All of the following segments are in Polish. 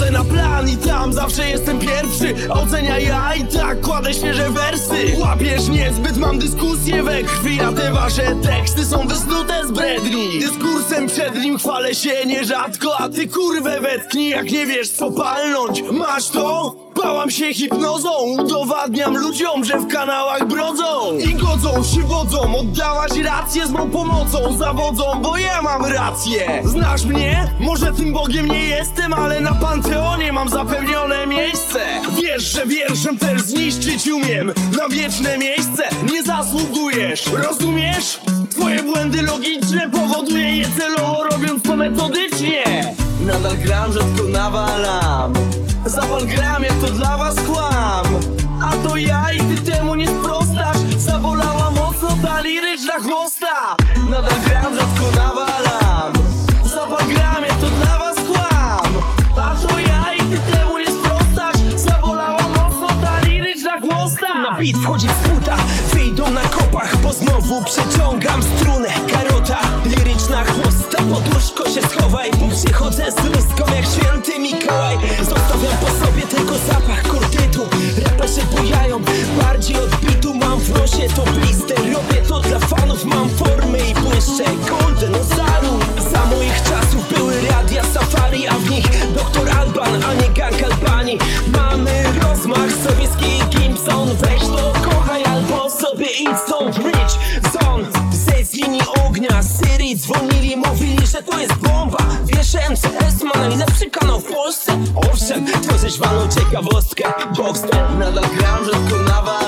Na plan i tam zawsze jestem pierwszy. Ocenia ja i tak kładę świeże wersy. Łapiesz niezbyt, mam dyskusję we krwi A te wasze teksty są wysnute z bredni. Dyskursem przed nim chwalę się nierzadko A ty kurwę wetknij jak nie wiesz co palnąć. Masz to? Bałam się hipnozą Udowadniam ludziom, że w kanałach brodzą. I godzą się wodzą Oddałaś rację z mą pomocą Zawodzą, bo ja mam rację. Znasz mnie? Może tym Bogiem nie jestem Ale na Panteonie mam zapewnione miejsce. Wiesz, że wierszem też zniszczyć umiem Na wieczne miejsce nie zasługujesz. Rozumiesz? Twoje błędy logiczne powoduje je celowo robiąc to metodycznie Nadal gram, rzadko nawalam. Zapal gram, jak to dla was kłam. A to ja i ty temu nie sprostasz. Zabolała mocno ta liryczna chłosta. Nadal gram, rzadko nawalam. Zapal gram, jak to dla was kłam. A to ja i ty temu nie sprostasz. Zabolała mocno ta liryczna chłosta. Na beat wchodzi na kopach, bo znowu przeciągam strunę Karota, liryczna chłosta Poduszko się schowaj, bo przychodzę z lustką jak święty Mikołaj. Zostawiam po sobie tylko zapach kordytu Raperzy bujają, bardziej od bitu Mam w nosie. To blister, robię to dla fanów. Mam formy i błyszczę golden oceanu Za moich czasów były radia safari A w nich doktor Alban, a nie gang Albanii Mamy rozmach, sowiecki Gimson Weź to kochaj albo sobie idź stąd Wiesz, MCS ma najlepszy kanał w Polsce. Owszem, tworzysz walną ciekawostkę. Boxster Nadal gram, rzadko nawalam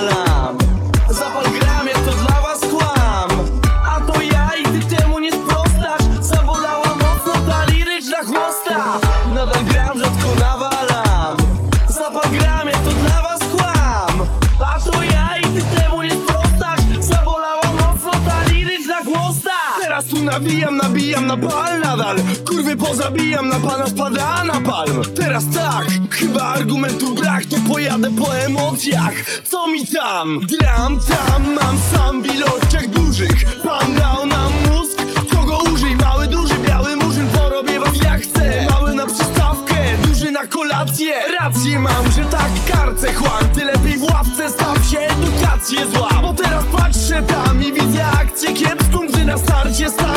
nawijam, nabijam na pal nadal. Kurwy pozabijam, na pana spada na palm. Teraz tak, chyba argumentu brak To pojadę po emocjach, co mi tam? Gram tam, mam sam ilościach dużych. Pan dał nam mózg, co go użyj. Mały, duży, biały murzyn, porobię was jak chcę. Mały na przystawkę, duży na kolację. Rację mam, że tak karcę chłam. Ty lepiej w ławce staw się, edukację zła Bo teraz patrzę tam i widzę akcję kiepską Gdy na starcie starcie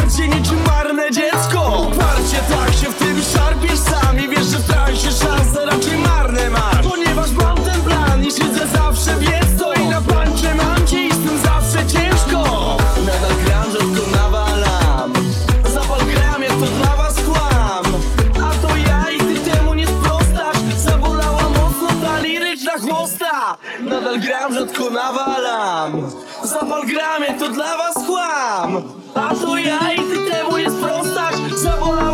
nawalam. Zapal gram, jak to dla was kłam A to ja i ty temu nie sprostasz Zabolała